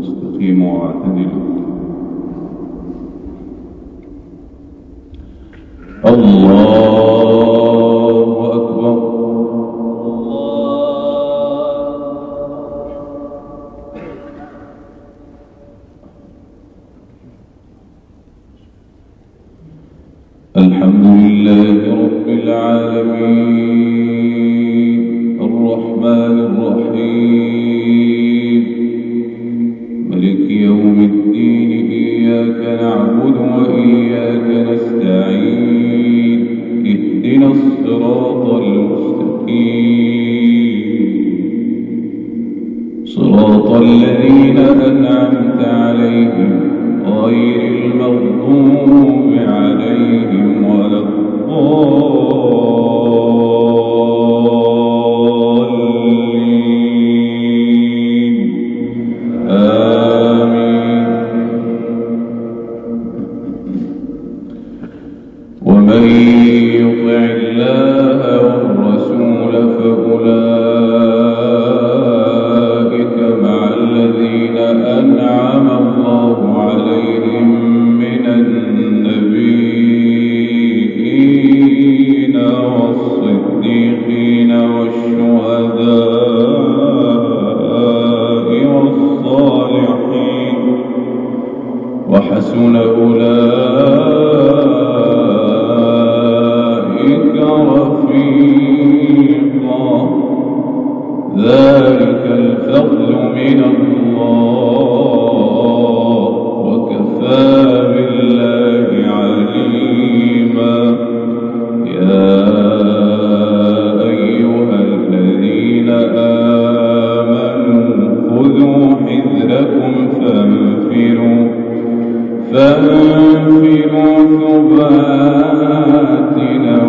استقيموا واعتدلوا الله المغضوب عليهم فريقا ذلك الفضل من الله وكفى بالله عليما. يا أيها الذين آمنوا خذوا حذركم فانفروا فانفروا ثبات أو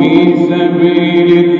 في سبيل الله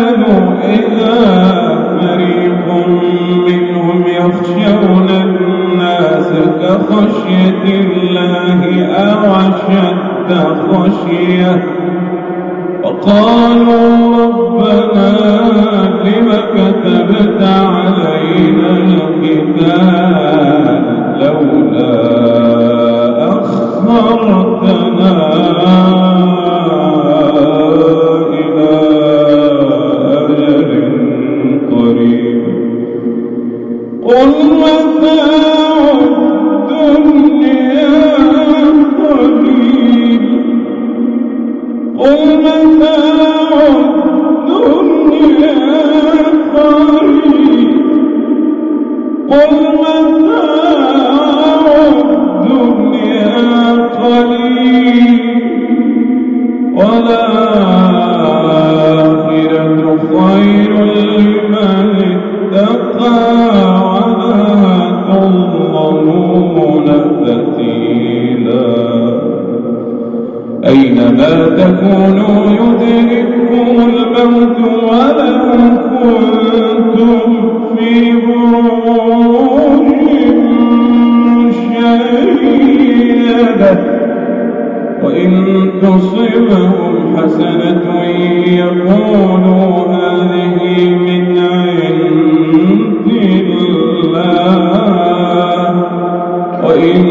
الله أو خشية. وقالوا ربنا لم كتبت علينا القتال لولا Boynuma أينما تكونوا يدرككم الموت ولو كنتم في بروج شيدة وإن تصبهم حسنة يقولوا هذه من عند الله. وإن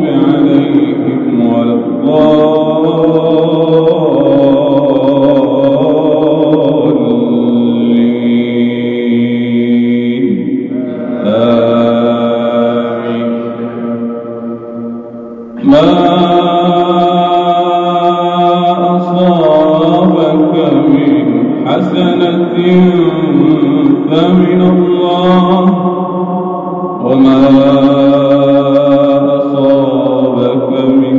الله وما أصابك من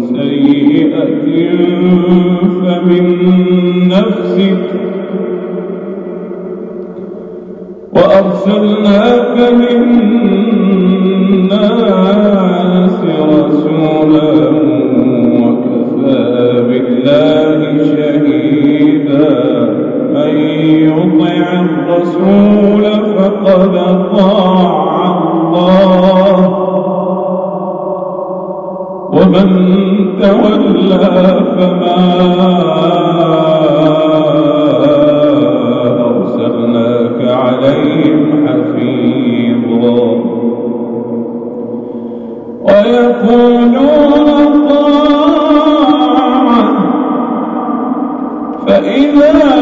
سيئة فمن نفسك وأرسلناك من يطع الرسول فقد طاع الله. ومن تولى فما أرسلناك عليهم حفيظا. ويقولون طاعة فإذا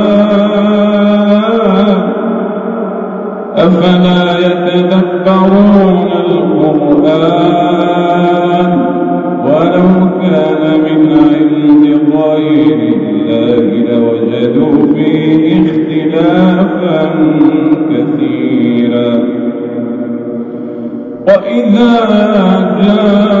أفلا يتدبرون القرآن ولو كان من عند غير الله لوجدوا فيه اختلافا كثيرا. وإذا جاءوا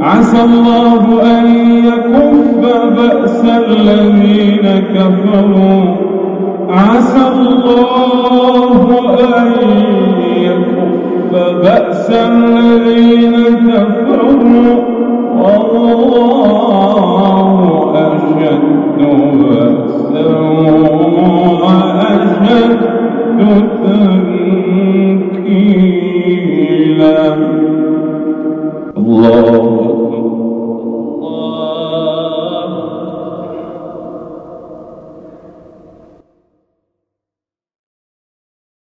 عسى الله أن يكف بأس الذين كفروا. عسى الله أن يكف بأس الذين كفروا. الله